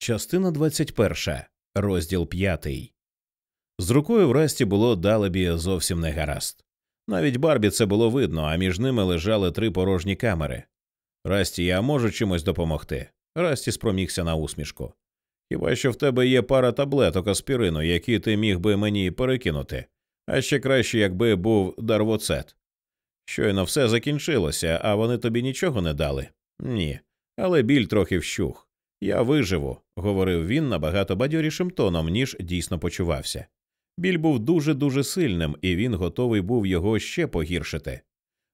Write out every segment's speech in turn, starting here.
Частина 21. розділ 5. З рукою в Расті було далебі зовсім не гаразд. Навіть Барбі це було видно, а між ними лежали три порожні камери. Расті, я можу чимось допомогти. Расті спромігся на усмішку. Хіба що в тебе є пара таблеток аспірину, які ти міг би мені перекинути, а ще краще, якби був дарвоцет. Щойно все закінчилося, а вони тобі нічого не дали? Ні. Але біль трохи вщух. Я виживу, говорив він набагато бадьорішим тоном, ніж дійсно почувався. Біль був дуже дуже сильним, і він готовий був його ще погіршити.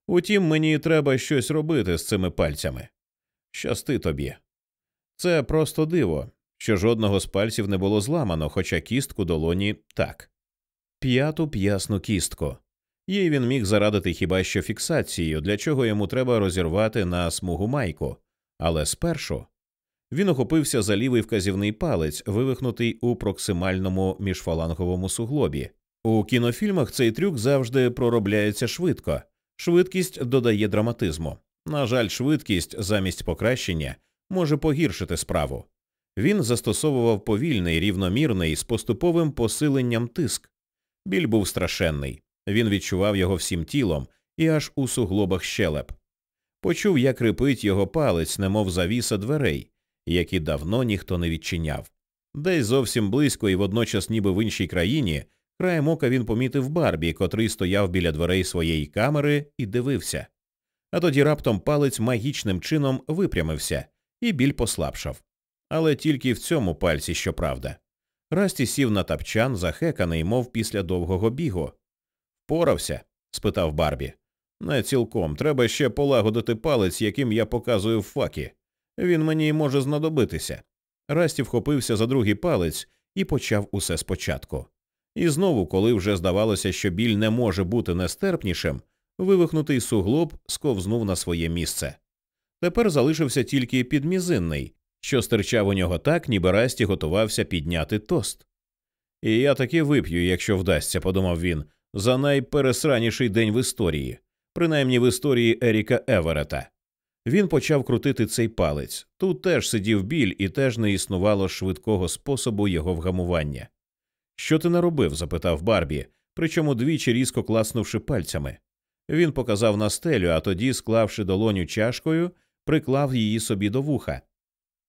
Утім, мені треба щось робити з цими пальцями. Щасти тобі. Це просто диво, що жодного з пальців не було зламано, хоча кістку долоні так. П'яту п'ясну кістку. Їй він міг зарадити хіба що фіксацією, для чого йому треба розірвати на смугу майку, але спершу він охопився за лівий вказівний палець, вивихнутий у проксимальному міжфаланговому суглобі. У кінофільмах цей трюк завжди проробляється швидко, швидкість додає драматизму. На жаль, швидкість замість покращення може погіршити справу. Він застосовував повільний, рівномірний з поступовим посиленням тиск. Біль був страшенний. Він відчував його всім тілом і аж у суглобах щелеп. Почув, як рипить його палець, немов завіса дверей, які давно ніхто не відчиняв. Десь зовсім близько і водночас, ніби в іншій країні, краєм ока він помітив Барбі, котрий стояв біля дверей своєї камери і дивився. А тоді раптом палець магічним чином випрямився, і біль послабшав. Але тільки в цьому пальці, щоправда. Расті сів на тапчан, захеканий, мов після довгого бігу. Порався? спитав Барбі. Не цілком. Треба ще полагодити палець, яким я показую факі. Він мені може знадобитися. Расті вхопився за другий палець і почав усе спочатку. І знову, коли вже здавалося, що біль не може бути нестерпнішим, вивихнутий суглоб сковзнув на своє місце. Тепер залишився тільки підмізинний, що стирчав у нього так, ніби Расті готувався підняти тост. І я таки вип'ю, якщо вдасться, подумав він, за найпересраніший день в історії, принаймні в історії Еріка Еверета. Він почав крутити цей палець. Тут теж сидів біль, і теж не існувало швидкого способу його вгамування. Що ти наробив? запитав Барбі, причому двічі різко класнувши пальцями. Він показав на стелю, а тоді, склавши долоню чашкою, приклав її собі до вуха.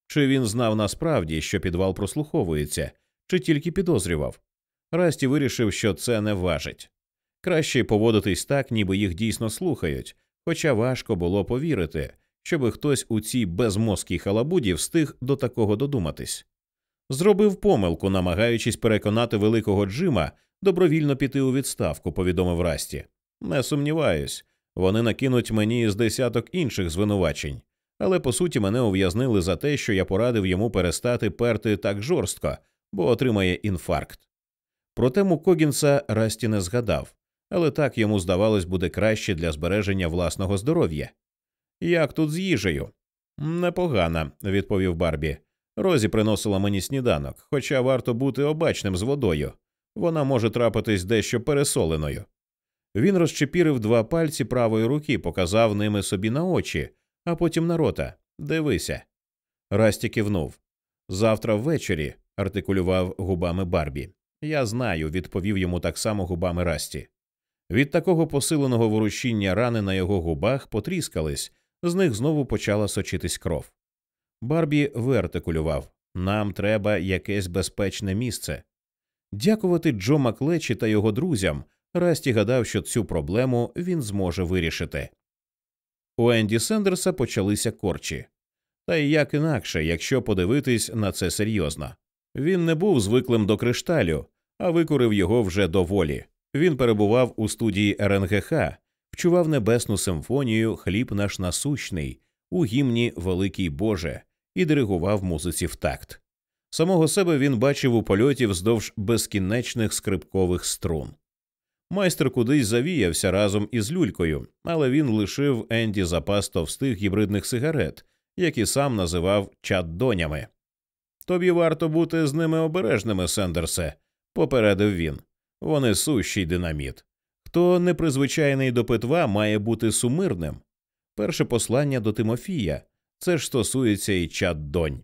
Чи він знав насправді, що підвал прослуховується, чи тільки підозрював? Расті вирішив, що це не важить. Краще поводитись так, ніби їх дійсно слухають, хоча важко було повірити, щоби хтось у цій безмозкій халабуді встиг до такого додуматись. Зробив помилку, намагаючись переконати великого Джима добровільно піти у відставку, повідомив Расті. Не сумніваюсь, вони накинуть мені з десяток інших звинувачень, але по суті мене ув'язнили за те, що я порадив йому перестати перти так жорстко, бо отримає інфаркт. Про тему Когінса Расті не згадав, але так йому здавалось буде краще для збереження власного здоров'я. Як тут з їжею? Непогано, відповів Барбі. Розі приносила мені сніданок, хоча варто бути обачним з водою. Вона може трапитись дещо пересоленою. Він розчепірив два пальці правої руки, показав ними собі на очі, а потім на рота. Дивися. Расті кивнув. Завтра ввечері, артикулював губами Барбі. Я знаю, відповів йому так само губами Расті. Від такого посиленого ворушіння рани на його губах потріскались, з них знову почала сочитись кров. Барбі виартикулював нам треба якесь безпечне місце. Дякувати Джо Маклечі та його друзям, Расті гадав, що цю проблему він зможе вирішити. У Енді Сендерса почалися корчі. Та й як інакше, якщо подивитись на це серйозно. Він не був звиклим до кришталю, а викурив його вже доволі. Він перебував у студії РНГХ, вчував небесну симфонію Хліб наш насущний у гімні Великий Боже і диригував музиці в такт. Самого себе він бачив у польоті вздовж безкінечних скрипкових струн. Майстер кудись завіявся разом із люлькою, але він лишив Енді запас товстих гібридних сигарет, які сам називав чат-донями. Тобі варто бути з ними обережними, Сендерсе, попередив він. Вони сущий динаміт. Хто непризвичайний до питва, має бути сумирним. Перше послання до Тимофія це ж стосується і чат донь.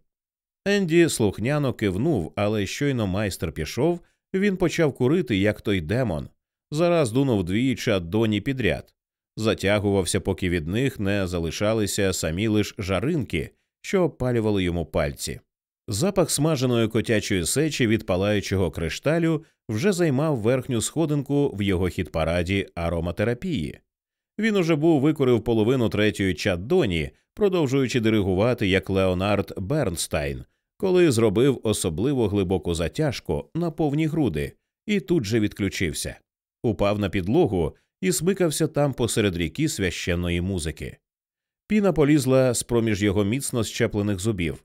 Енді слухняно кивнув, але щойно майстер пішов, він почав курити, як той демон. Зараз дунув двічі доні підряд, затягувався, поки від них не залишалися самі лиш жаринки, що опалювали йому пальці. Запах смаженої котячої сечі від палаючого кришталю вже займав верхню сходинку в його хіт параді ароматерапії. Він уже був викурив половину третьої чаддоні, продовжуючи диригувати як Леонард Бернстайн, коли зробив особливо глибоку затяжку на повні груди, і тут же відключився, упав на підлогу і смикався там посеред ріки священної музики. Піна полізла з-проміж його міцно зчеплених зубів.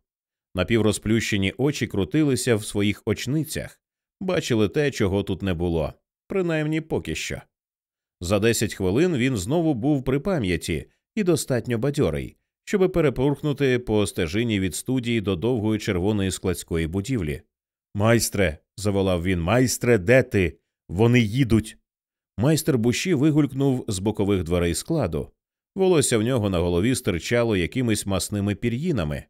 Напіврозплющені очі крутилися в своїх очницях, бачили те, чого тут не було, принаймні поки що. За десять хвилин він знову був при пам'яті і достатньо бадьорий, щоби перепорхнути по стежині від студії до довгої червоної складської будівлі. Майстре. заволав він, майстре, де ти? Вони їдуть. Майстер буші вигулькнув з бокових дверей складу. Волосся в нього на голові стирчало якимись масними пір'їнами.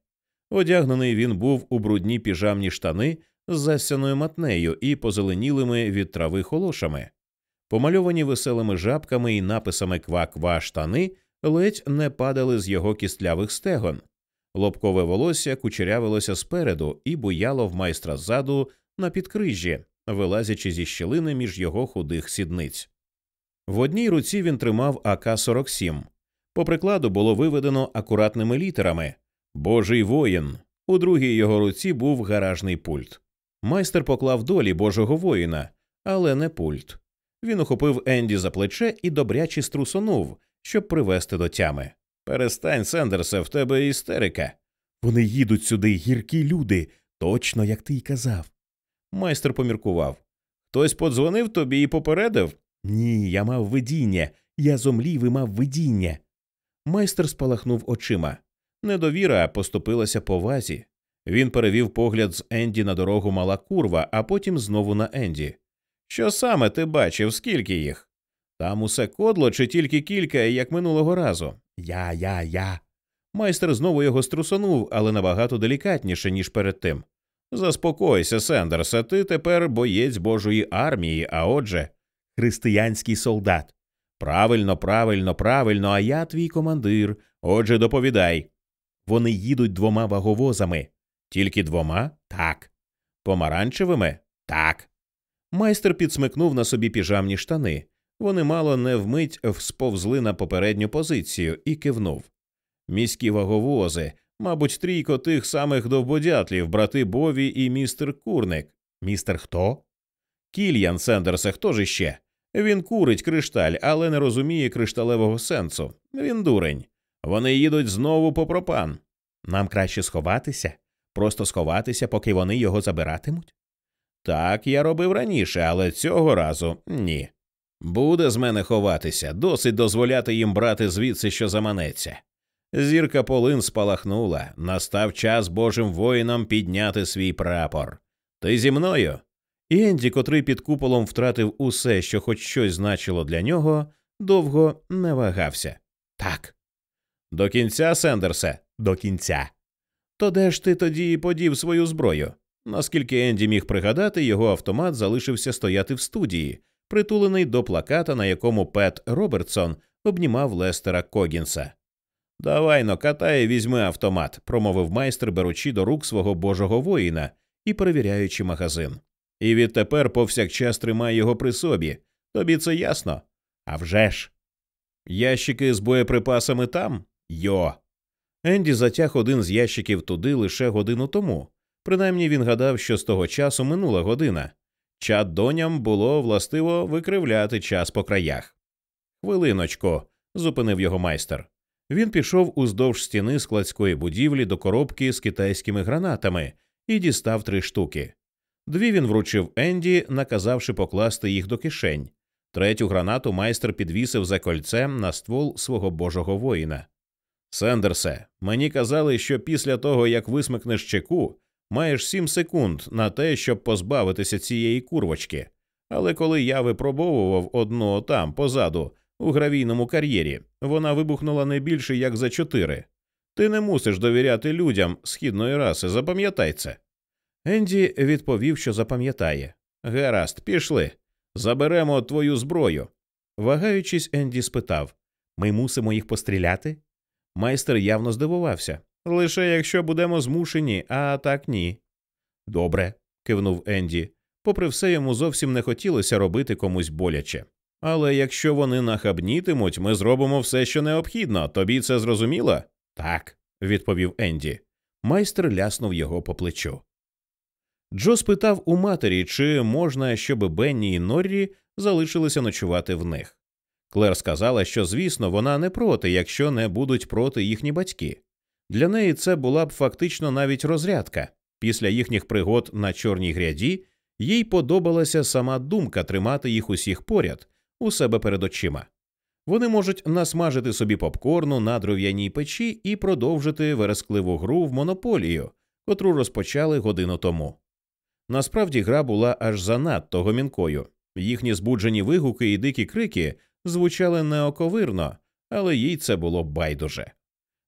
Одягнений він був у брудні піжамні штани з засяною матнею і позеленілими від трави холошами. Помальовані веселими жабками і написами ква-ква штани ледь не падали з його кістлявих стегон. Лобкове волосся кучерявилося спереду і буяло в майстра ззаду на підкрижжі, вилазячи зі щілини між його худих сідниць. В одній руці він тримав АК-47. По прикладу було виведено акуратними літерами Божий воїн. У другій його руці був гаражний пульт. Майстер поклав долі Божого воїна, але не пульт. Він ухопив Енді за плече і добряче струсонув, щоб привести до тями. Перестань, Сендерсе, в тебе істерика. Вони їдуть сюди, гіркі люди, точно як ти й казав. Майстер поміркував. Хтось подзвонив тобі і попередив? Ні, я мав видіння, я зомлів і мав видіння. Майстер спалахнув очима. Недовіра поступилася повазі. Він перевів погляд з Енді на дорогу Мала Курва, а потім знову на Енді. Що саме ти бачив, скільки їх? Там усе кодло чи тільки кілька, як минулого разу. Я, я, я. Майстер знову його струсонув, але набагато делікатніше, ніж перед тим. Заспокойся, Сендерсе, ти тепер боєць Божої армії, а отже, християнський солдат. Правильно, правильно, правильно, а я твій командир. Отже, доповідай. Вони їдуть двома ваговозами. Тільки двома? Так. Помаранчевими? Так. Майстер підсмикнув на собі піжамні штани. Вони мало не вмить сповзли на попередню позицію і кивнув. Міські ваговози, мабуть, трійко тих самих довбодятлів, брати Бові і містер Курник. Містер хто? Кільян Сендерсе, хто ж іще? Він курить кришталь, але не розуміє кришталевого сенсу. Він дурень. Вони їдуть знову по пропан. Нам краще сховатися, просто сховатися, поки вони його забиратимуть. Так я робив раніше, але цього разу ні. Буде з мене ховатися, досить дозволяти їм брати звідси, що заманеться. Зірка полин спалахнула, настав час Божим воїнам підняти свій прапор. Ти зі мною? І Енді, котрий під куполом втратив усе, що хоч щось значило для нього, довго не вагався. Так. До кінця, Сендерсе, до кінця. То де ж ти тоді подів свою зброю? Наскільки Енді міг пригадати, його автомат залишився стояти в студії, притулений до плаката, на якому Пет Робертсон обнімав Лестера Когінса. Давай но, катай візьми автомат, промовив майстер, беручи до рук свого божого воїна і перевіряючи магазин. І відтепер повсякчас тримай його при собі. Тобі це ясно? А вже ж. Ящики з боєприпасами там? Йо. Енді затяг один з ящиків туди лише годину тому. Принаймні він гадав, що з того часу минула година. Чад доням було властиво викривляти час по краях. Хвилиночку, зупинив його майстер. Він пішов уздовж стіни складської будівлі до коробки з китайськими гранатами і дістав три штуки. Дві він вручив Енді, наказавши покласти їх до кишень. Третю гранату майстер підвісив за кольцем на ствол свого божого воїна. Сендерсе, мені казали, що після того, як висмикнеш чеку, маєш сім секунд на те, щоб позбавитися цієї курвочки. Але коли я випробовував одну там позаду, у гравійному кар'єрі, вона вибухнула не більше як за чотири. Ти не мусиш довіряти людям східної раси, запам'ятай це. Енді відповів, що запам'ятає. Гаразд, пішли. Заберемо твою зброю. Вагаючись, Енді спитав Ми мусимо їх постріляти? Майстер явно здивувався. Лише якщо будемо змушені, а так ні. Добре, кивнув Енді. Попри все, йому зовсім не хотілося робити комусь боляче. Але якщо вони нахабнітимуть, ми зробимо все, що необхідно. Тобі це зрозуміло? Так, відповів Енді. Майстер ляснув його по плечу. Джо спитав у матері, чи можна, щоб Бенні і Норрі залишилися ночувати в них. Клер сказала, що, звісно, вона не проти, якщо не будуть проти їхні батьки. Для неї це була б фактично навіть розрядка. Після їхніх пригод на чорній гряді їй подобалася сама думка тримати їх усіх поряд у себе перед очима. Вони можуть насмажити собі попкорну на дров'яній печі і продовжити верескливу гру в монополію, котру розпочали годину тому. Насправді гра була аж занадто гомінкою. Їхні збуджені вигуки і дикі крики звучали неоковирно, але їй це було байдуже.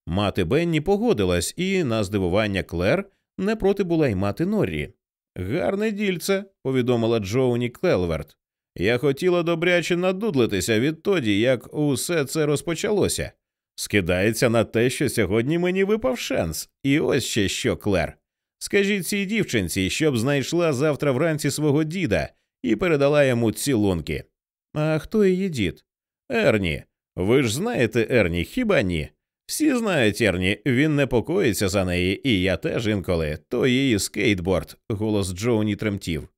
Мати Бенні погодилась, і, на здивування Клер, не проти була й мати Норрі. Гарне дільце, повідомила Джоуні Клелверт. Я хотіла добряче надудлитися відтоді, як усе це розпочалося. Скидається на те, що сьогодні мені випав шанс. І ось ще що, Клер. Скажіть цій дівчинці, щоб знайшла завтра вранці свого діда і передала йому цілунки. А хто її дід? Ерні. Ви ж знаєте Ерні, хіба ні? Всі знають Ерні, він непокоїться за неї, і я теж інколи. То її скейтборд, голос Джоуні тремтів.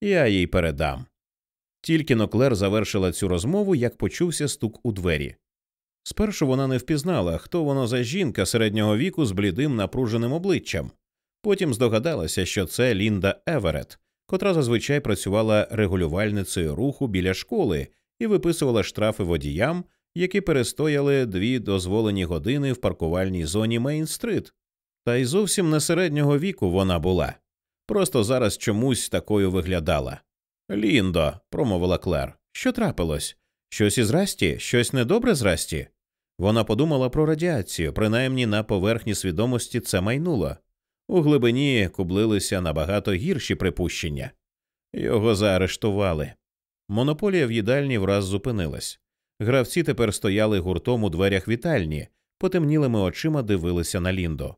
Я їй передам. Тільки Ноклер завершила цю розмову, як почувся стук у двері. Спершу вона не впізнала, хто воно за жінка середнього віку з блідим напруженим обличчям. Потім здогадалася, що це Лінда Еверет, котра зазвичай працювала регулювальницею руху біля школи і виписувала штрафи водіям, які перестояли дві дозволені години в паркувальній зоні Мейн-стрит. Та й зовсім не середнього віку вона була. Просто зараз чомусь такою виглядала. Ліндо, промовила Клер, що трапилось? Щось із Расті? Щось недобре з Расті? Вона подумала про радіацію, принаймні на поверхні свідомості це майнуло. У глибині кублилися набагато гірші припущення. Його заарештували. Монополія в їдальні враз зупинилась. Гравці тепер стояли гуртом у дверях вітальні, потемнілими очима дивилися на Ліндо.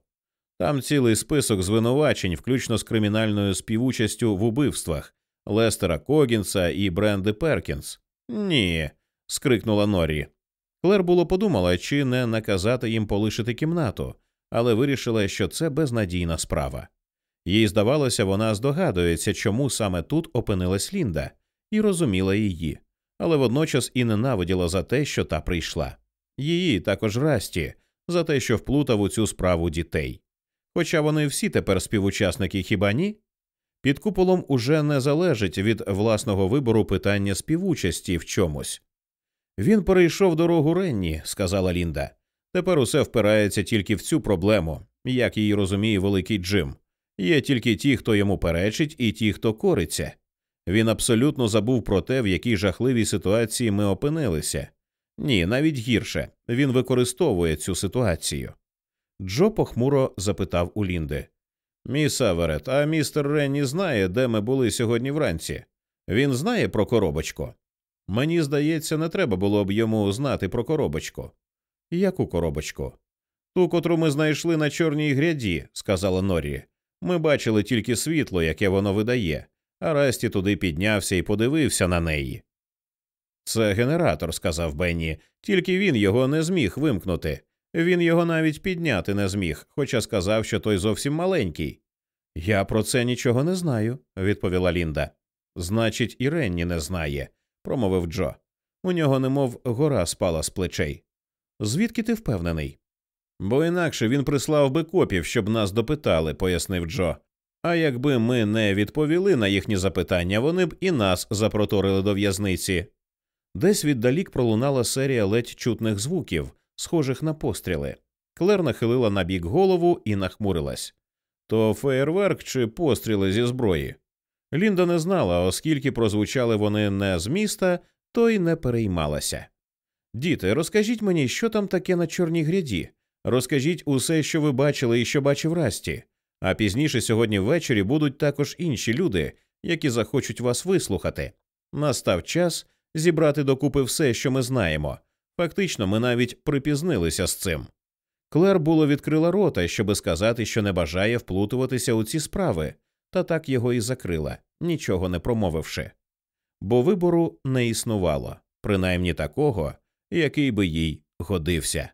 Там цілий список звинувачень, включно з кримінальною співучастю в убивствах Лестера Когінса і Бренди Перкінс. Ні. скрикнула Норрі. Клер було подумала, чи не наказати їм полишити кімнату, але вирішила, що це безнадійна справа. Їй здавалося, вона здогадується, чому саме тут опинилась Лінда, і розуміла її, але водночас і ненавиділа за те, що та прийшла. Її також Расті, за те, що вплутав у цю справу дітей. Хоча вони всі тепер співучасники хіба ні? Під куполом уже не залежить від власного вибору питання співучасті в чомусь. Він перейшов дорогу Ренні, сказала Лінда. Тепер усе впирається тільки в цю проблему, як її розуміє великий Джим. Є тільки ті, хто йому перечить, і ті, хто кориться. Він абсолютно забув про те, в якій жахливій ситуації ми опинилися. Ні, навіть гірше він використовує цю ситуацію. Джо похмуро запитав у Лінди Міс Аверет, а містер Ренні знає, де ми були сьогодні вранці. Він знає про коробочку. Мені здається, не треба було б йому знати про коробочку. Яку коробочку? Ту, котру ми знайшли на чорній гряді, сказала Норрі. Ми бачили тільки світло, яке воно видає, Расті туди піднявся і подивився на неї. Це генератор, сказав Бенні, тільки він його не зміг вимкнути. Він його навіть підняти не зміг, хоча сказав, що той зовсім маленький. Я про це нічого не знаю, відповіла Лінда. Значить, і Ренні не знає, промовив Джо. У нього немов гора спала з плечей. Звідки ти впевнений? Бо інакше він прислав би копів, щоб нас допитали, пояснив Джо. А якби ми не відповіли на їхні запитання, вони б і нас запроторили до в'язниці. Десь віддалік пролунала серія ледь чутних звуків, схожих на постріли. Клер нахилила на бік голову і нахмурилась. То феєрверк чи постріли зі зброї? Лінда не знала, оскільки прозвучали вони не з міста, то й не переймалася. Діти, розкажіть мені, що там таке на чорній гряді? Розкажіть усе, що ви бачили і що бачив Расті, а пізніше сьогодні ввечері будуть також інші люди, які захочуть вас вислухати. Настав час зібрати докупи все, що ми знаємо. Фактично, ми навіть припізнилися з цим. Клер було відкрила рота, щоби сказати, що не бажає вплутуватися у ці справи, та так його і закрила, нічого не промовивши. Бо вибору не існувало, принаймні такого, який би їй годився.